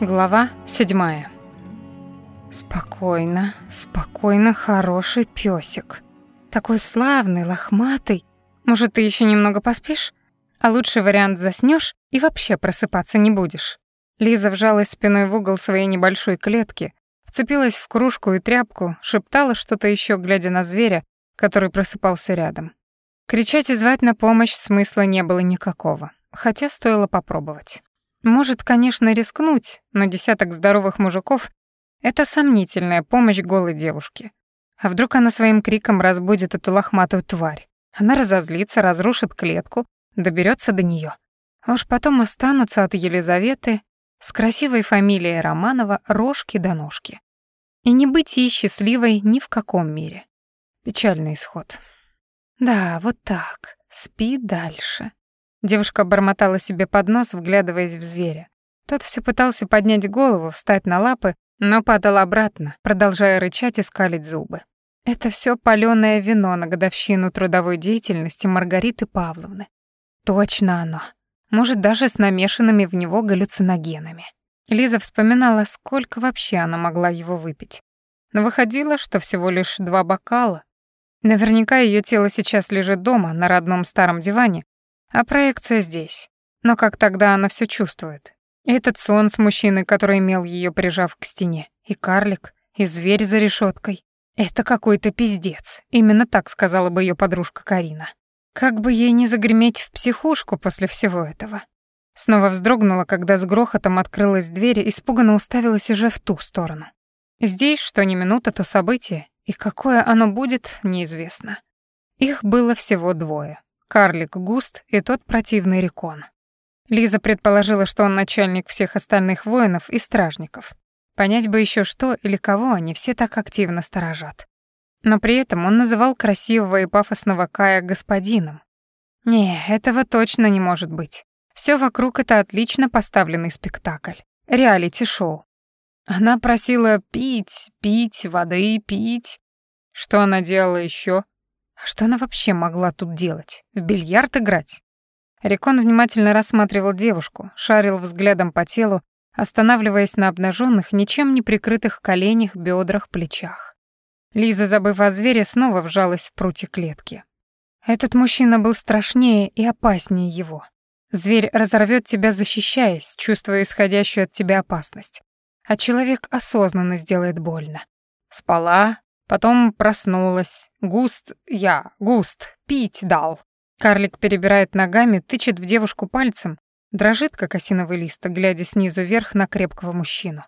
Глава седьмая. Спокойно, спокойно, хороший пёсик. Такой славный, лохматый. Может, ты ещё немного поспишь? А лучший вариант заснёшь и вообще просыпаться не будешь. Лиза вжалась спиной в угол своей небольшой клетки, вцепилась в кружку и тряпку, шептала что-то ещё, глядя на зверя, который просыпался рядом. Кричать и звать на помощь смысла не было никакого, хотя стоило попробовать. Может, конечно, рискнуть, но десяток здоровых мужиков — это сомнительная помощь голой девушке. А вдруг она своим криком разбудит эту лохматую тварь? Она разозлится, разрушит клетку, доберется до нее. А уж потом останутся от Елизаветы с красивой фамилией Романова рожки до ножки. И не быть ей счастливой ни в каком мире. Печальный исход. Да, вот так. Спи дальше. Девушка бормотала себе под нос, вглядываясь в зверя. Тот все пытался поднять голову, встать на лапы, но падал обратно, продолжая рычать и скалить зубы. Это все палёное вино на годовщину трудовой деятельности Маргариты Павловны. Точно оно. Может, даже с намешанными в него галлюциногенами. Лиза вспоминала, сколько вообще она могла его выпить. Но выходило, что всего лишь два бокала. Наверняка ее тело сейчас лежит дома, на родном старом диване, а проекция здесь. Но как тогда она все чувствует? Этот сон с мужчиной, который имел ее прижав к стене, и карлик, и зверь за решеткой. Это какой-то пиздец. Именно так сказала бы ее подружка Карина. Как бы ей не загреметь в психушку после всего этого. Снова вздрогнула, когда с грохотом открылась дверь и испуганно уставилась уже в ту сторону. Здесь, что ни минута, то событие, и какое оно будет, неизвестно. Их было всего двое карлик Густ и тот противный Рекон. Лиза предположила, что он начальник всех остальных воинов и стражников. Понять бы еще что или кого они все так активно сторожат. Но при этом он называл красивого и пафосного Кая господином. Не, этого точно не может быть. Все вокруг это отлично поставленный спектакль. Реалити-шоу. Она просила пить, пить, воды, пить. Что она делала еще? А что она вообще могла тут делать? В бильярд играть? Рекон внимательно рассматривал девушку, шарил взглядом по телу, останавливаясь на обнаженных, ничем не прикрытых коленях, бедрах, плечах. Лиза, забыв о звере, снова вжалась в прутья клетки. Этот мужчина был страшнее и опаснее его. Зверь разорвет тебя, защищаясь, чувствуя исходящую от тебя опасность. А человек осознанно сделает больно. Спала, Потом проснулась. Густ, я, густ, пить дал. Карлик перебирает ногами, тычет в девушку пальцем, дрожит, как осиновый лист, глядя снизу вверх на крепкого мужчину.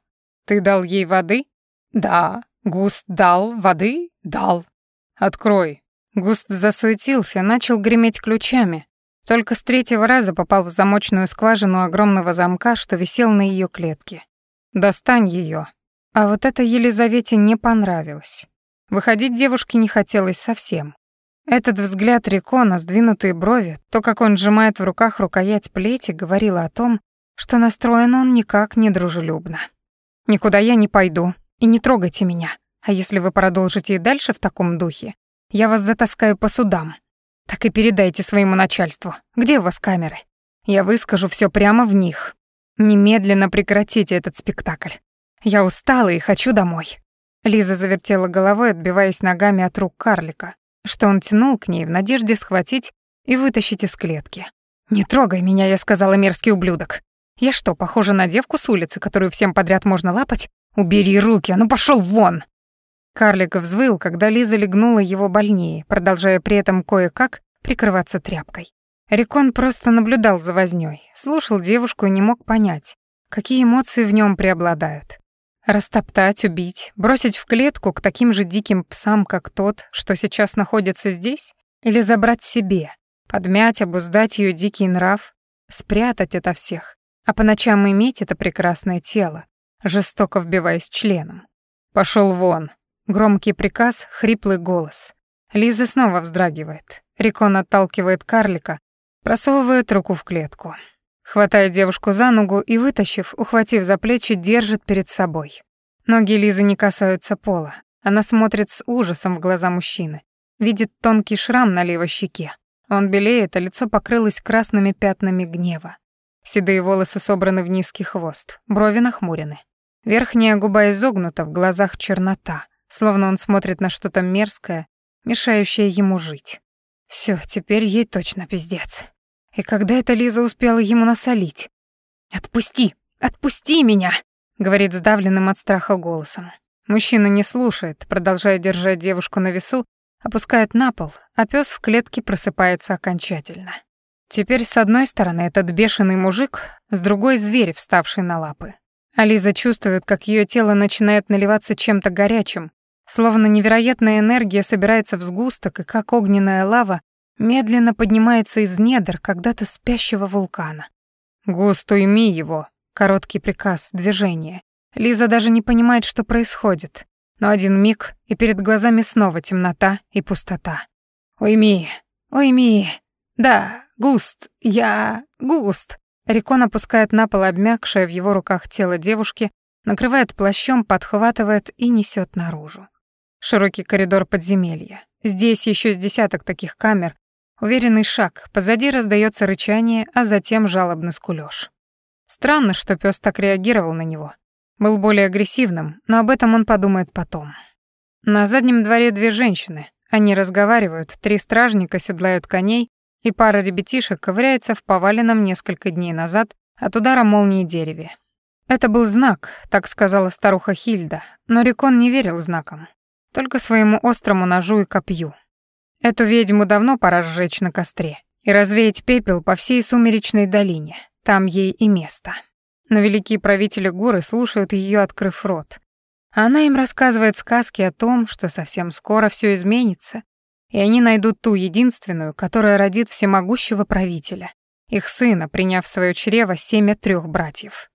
«Ты дал ей воды?» «Да». «Густ дал воды?» «Дал». «Открой». Густ засуетился, начал греметь ключами. Только с третьего раза попал в замочную скважину огромного замка, что висел на ее клетке. «Достань ее. А вот это Елизавете не понравилось. Выходить девушке не хотелось совсем. Этот взгляд Рикона, сдвинутые брови, то, как он сжимает в руках рукоять плети, говорило о том, что настроен он никак не дружелюбно. «Никуда я не пойду, и не трогайте меня. А если вы продолжите и дальше в таком духе, я вас затаскаю по судам. Так и передайте своему начальству. Где у вас камеры? Я выскажу все прямо в них. Немедленно прекратите этот спектакль. Я устала и хочу домой. Лиза завертела головой, отбиваясь ногами от рук карлика, что он тянул к ней в надежде схватить и вытащить из клетки. «Не трогай меня», — я сказала, мерзкий ублюдок. «Я что, похожа на девку с улицы, которую всем подряд можно лапать? Убери руки, а ну пошёл вон!» Карлик взвыл, когда Лиза легнула его больнее, продолжая при этом кое-как прикрываться тряпкой. Рикон просто наблюдал за вознёй, слушал девушку и не мог понять, какие эмоции в нём преобладают. Растоптать, убить, бросить в клетку к таким же диким псам, как тот, что сейчас находится здесь? Или забрать себе, подмять, обуздать ее дикий нрав, спрятать это всех, а по ночам иметь это прекрасное тело, жестоко вбиваясь членом? Пошел вон. Громкий приказ, хриплый голос. Лиза снова вздрагивает. Рикон отталкивает карлика, просовывает руку в клетку. Хватает девушку за ногу и, вытащив, ухватив за плечи, держит перед собой. Ноги Лизы не касаются пола. Она смотрит с ужасом в глаза мужчины. Видит тонкий шрам на левой щеке. Он белеет, а лицо покрылось красными пятнами гнева. Седые волосы собраны в низкий хвост, брови нахмурены. Верхняя губа изогнута, в глазах чернота, словно он смотрит на что-то мерзкое, мешающее ему жить. Всё, теперь ей точно пиздец. И когда эта Лиза успела ему насолить? «Отпусти! Отпусти меня!» — говорит сдавленным от страха голосом. Мужчина не слушает, продолжая держать девушку на весу, опускает на пол, а пес в клетке просыпается окончательно. Теперь с одной стороны этот бешеный мужик, с другой — зверь, вставший на лапы. Ализа чувствует, как ее тело начинает наливаться чем-то горячим, словно невероятная энергия собирается в сгусток и как огненная лава медленно поднимается из недр когда-то спящего вулкана. «Густ, уйми его!» Короткий приказ, движение. Лиза даже не понимает, что происходит. Но один миг, и перед глазами снова темнота и пустота. «Уйми! Уйми! Да, Густ! Я... Густ!» Рикон опускает на пол обмякшее в его руках тело девушки, накрывает плащом, подхватывает и несет наружу. Широкий коридор подземелья. Здесь еще с десяток таких камер, Уверенный шаг, позади раздается рычание, а затем жалобный скулёж. Странно, что пес так реагировал на него. Был более агрессивным, но об этом он подумает потом. На заднем дворе две женщины. Они разговаривают, три стражника седлают коней, и пара ребятишек ковыряется в поваленном несколько дней назад от удара молнии дереве. Это был знак, так сказала старуха Хильда, но Рикон не верил знакам, только своему острому ножу и копью. Эту ведьму давно пора сжечь на костре и развеять пепел по всей сумеречной долине. Там ей и место. Но великие правители горы слушают ее, открыв рот. Она им рассказывает сказки о том, что совсем скоро все изменится, и они найдут ту единственную, которая родит всемогущего правителя, их сына, приняв в своё чрево семя трех братьев.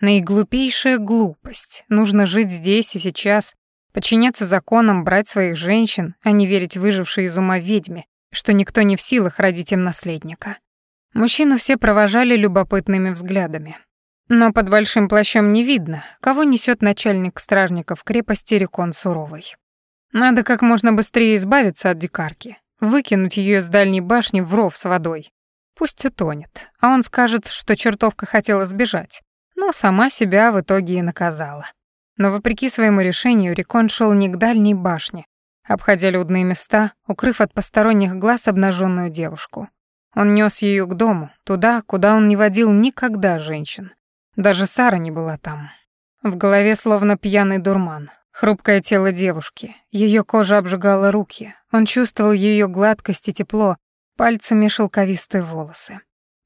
Наиглупейшая глупость. Нужно жить здесь и сейчас, Подчиняться законам, брать своих женщин, а не верить выжившей из ума ведьме, что никто не в силах родить им наследника. Мужчину все провожали любопытными взглядами. Но под большим плащом не видно, кого несет начальник стражников крепости Рекон Суровый. Надо как можно быстрее избавиться от дикарки, выкинуть ее с дальней башни в ров с водой. Пусть утонет, а он скажет, что чертовка хотела сбежать, но сама себя в итоге и наказала. Но вопреки своему решению Рикон шел не к дальней башне, обходя людные места, укрыв от посторонних глаз обнаженную девушку. Он нес ее к дому, туда, куда он не водил никогда женщин. Даже Сара не была там. В голове словно пьяный дурман. Хрупкое тело девушки, ее кожа обжигала руки. Он чувствовал ее гладкость и тепло, пальцами шелковистые волосы.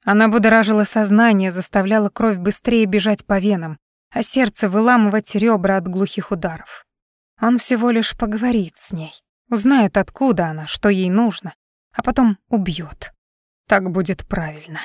Она будоражила сознание, заставляла кровь быстрее бежать по венам, а сердце выламывать ребра от глухих ударов. Он всего лишь поговорит с ней, узнает, откуда она, что ей нужно, а потом убьет. Так будет правильно.